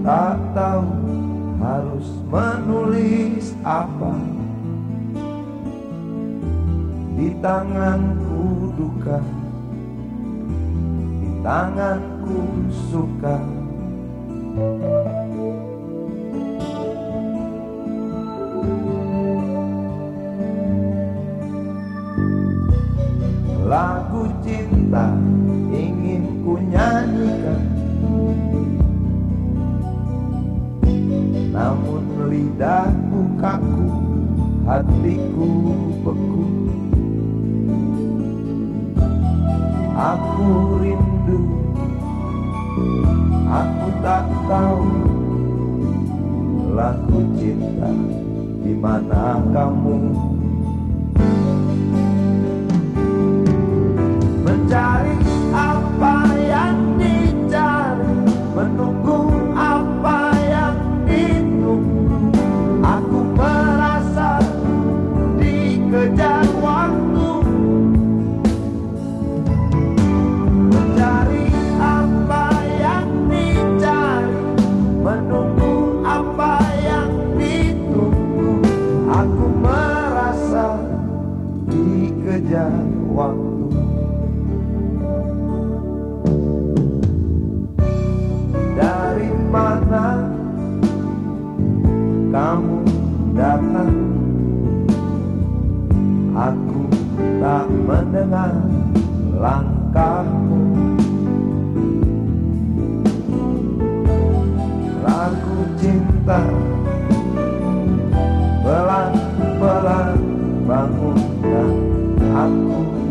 tak tahu harus menulis apa. Di tanganku duka Di tanganku suka. Lagu cinta lidahku kaku, hatiku beku. Aku rindu, aku tak tahu Lagu cinta di mana kamu. Mencari waktu. Dari mana kamu datang. Aku tak mendengar langkahmu Thank you.